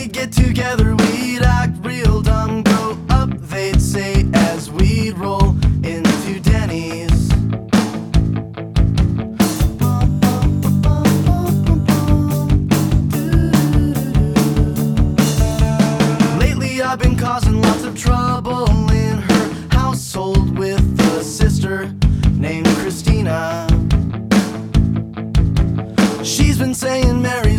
we get together, we'd act real dumb. Go up, they'd say, as we'd roll into Denny's. Lately, I've been causing lots of trouble in her household with a sister named Christina. She's been saying, Mary.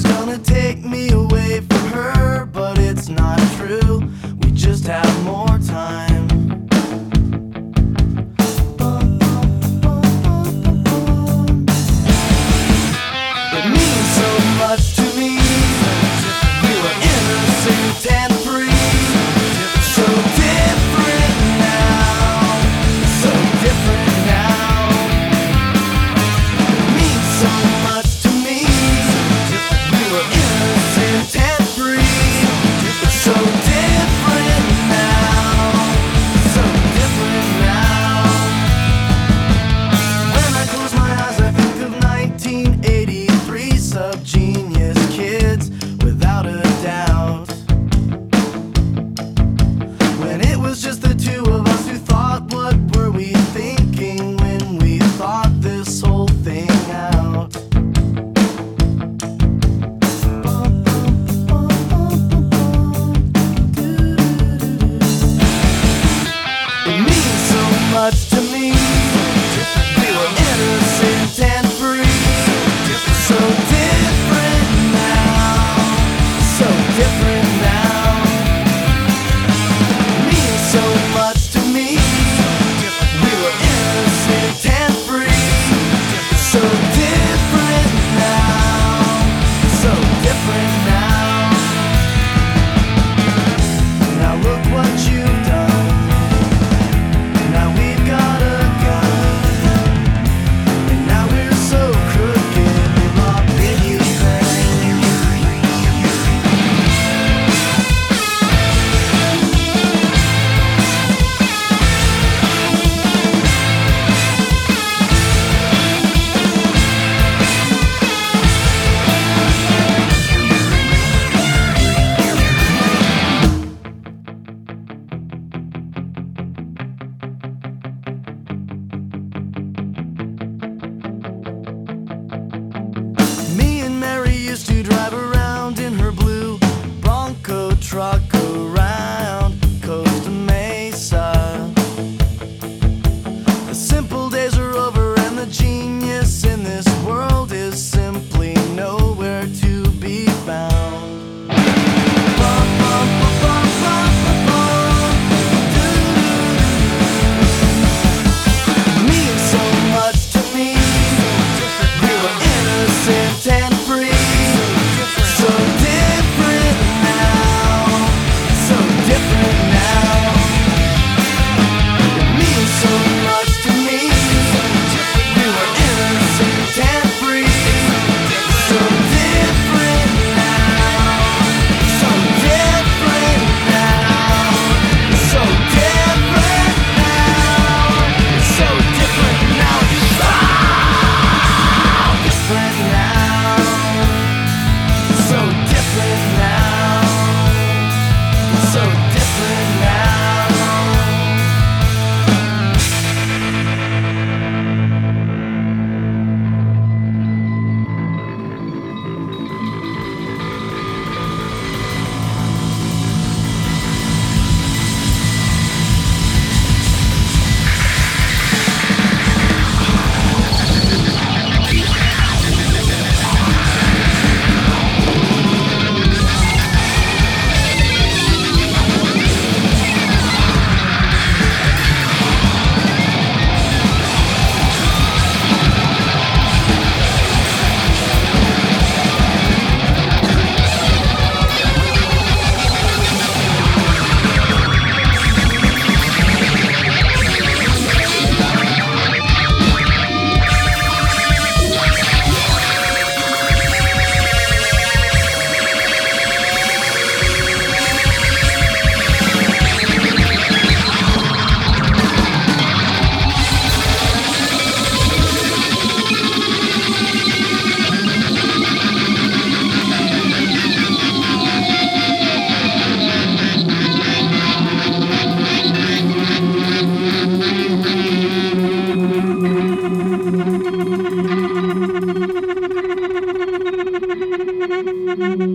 Mm-hmm.